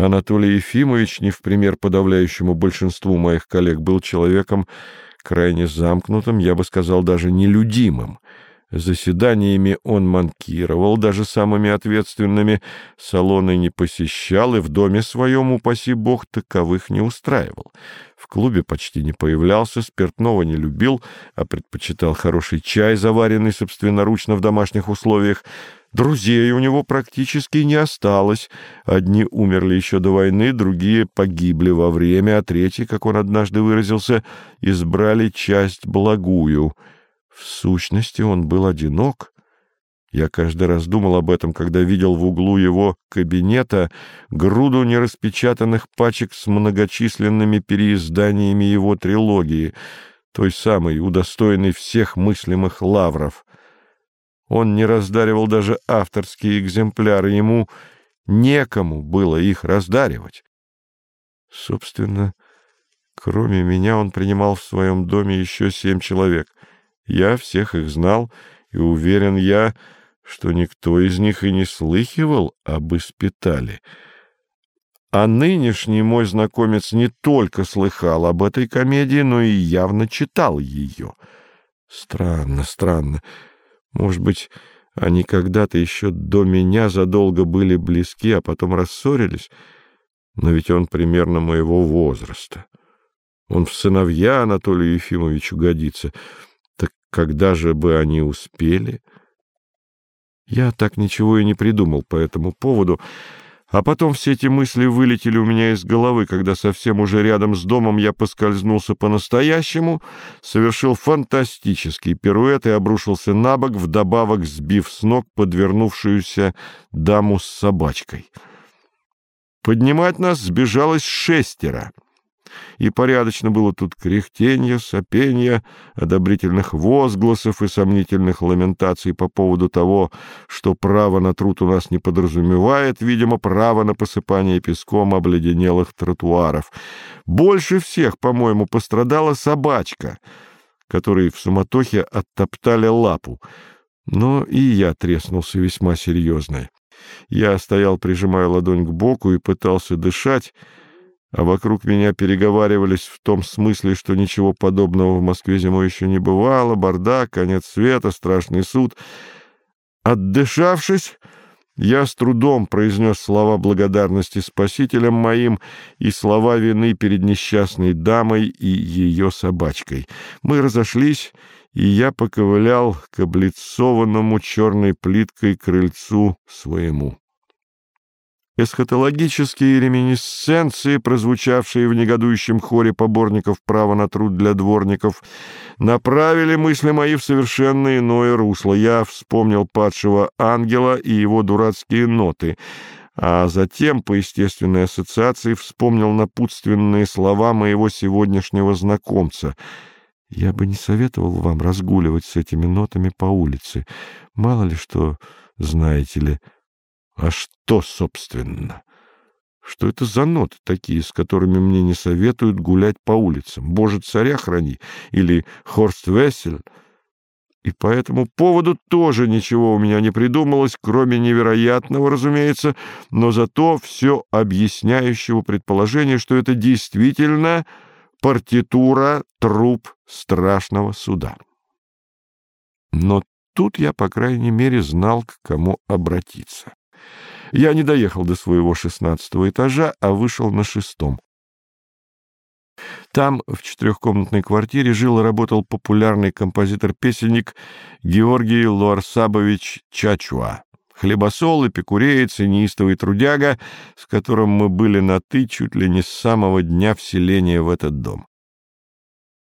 Анатолий Ефимович, не в пример подавляющему большинству моих коллег, был человеком крайне замкнутым, я бы сказал, даже нелюдимым. Заседаниями он манкировал, даже самыми ответственными, салоны не посещал и в доме своем, упаси бог, таковых не устраивал. В клубе почти не появлялся, спиртного не любил, а предпочитал хороший чай, заваренный собственноручно в домашних условиях. Друзей у него практически не осталось. Одни умерли еще до войны, другие погибли во время, а третьи, как он однажды выразился, избрали часть благую — в сущности, он был одинок. Я каждый раз думал об этом, когда видел в углу его кабинета груду нераспечатанных пачек с многочисленными переизданиями его трилогии, той самой, удостоенной всех мыслимых лавров. Он не раздаривал даже авторские экземпляры, ему некому было их раздаривать. Собственно, кроме меня он принимал в своем доме еще семь человек — я всех их знал, и уверен я, что никто из них и не слыхивал об испытали. А нынешний мой знакомец не только слыхал об этой комедии, но и явно читал ее. Странно, странно. Может быть, они когда-то еще до меня задолго были близки, а потом рассорились? Но ведь он примерно моего возраста. Он в сыновья Анатолию Ефимовичу годится — когда же бы они успели? Я так ничего и не придумал по этому поводу, а потом все эти мысли вылетели у меня из головы, когда совсем уже рядом с домом я поскользнулся по-настоящему, совершил фантастический пируэт и обрушился на бок, вдобавок сбив с ног подвернувшуюся даму с собачкой. Поднимать нас сбежалось шестеро — и порядочно было тут кряхтенье, сопенье, одобрительных возгласов и сомнительных ламентаций по поводу того, что право на труд у нас не подразумевает, видимо, право на посыпание песком обледенелых тротуаров. Больше всех, по-моему, пострадала собачка, которой в суматохе оттоптали лапу, но и я треснулся весьма серьезно. Я стоял, прижимая ладонь к боку, и пытался дышать, а вокруг меня переговаривались в том смысле, что ничего подобного в Москве зимой еще не бывало, бардак, конец света, страшный суд. Отдышавшись, я с трудом произнес слова благодарности спасителям моим и слова вины перед несчастной дамой и ее собачкой. Мы разошлись, и я поковылял к облицованному черной плиткой крыльцу своему. Эсхатологические реминисценции, прозвучавшие в негодующем хоре поборников права на труд для дворников, направили мысли мои в совершенно иное русло. Я вспомнил падшего ангела и его дурацкие ноты, а затем, по естественной ассоциации, вспомнил напутственные слова моего сегодняшнего знакомца. «Я бы не советовал вам разгуливать с этими нотами по улице. Мало ли что, знаете ли...» А что, собственно? Что это за ноты такие, с которыми мне не советуют гулять по улицам? Боже, царя храни! Или Хорст Вессель? И по этому поводу тоже ничего у меня не придумалось, кроме невероятного, разумеется, но зато все объясняющего предположения, что это действительно партитура труп страшного суда. Но тут я, по крайней мере, знал, к кому обратиться. Я не доехал до своего шестнадцатого этажа, а вышел на шестом. Там, в четырехкомнатной квартире, жил и работал популярный композитор-песенник Георгий Луарсабович Чачуа. Хлебосол, эпикуреец и неистовый трудяга, с которым мы были на «ты» чуть ли не с самого дня вселения в этот дом.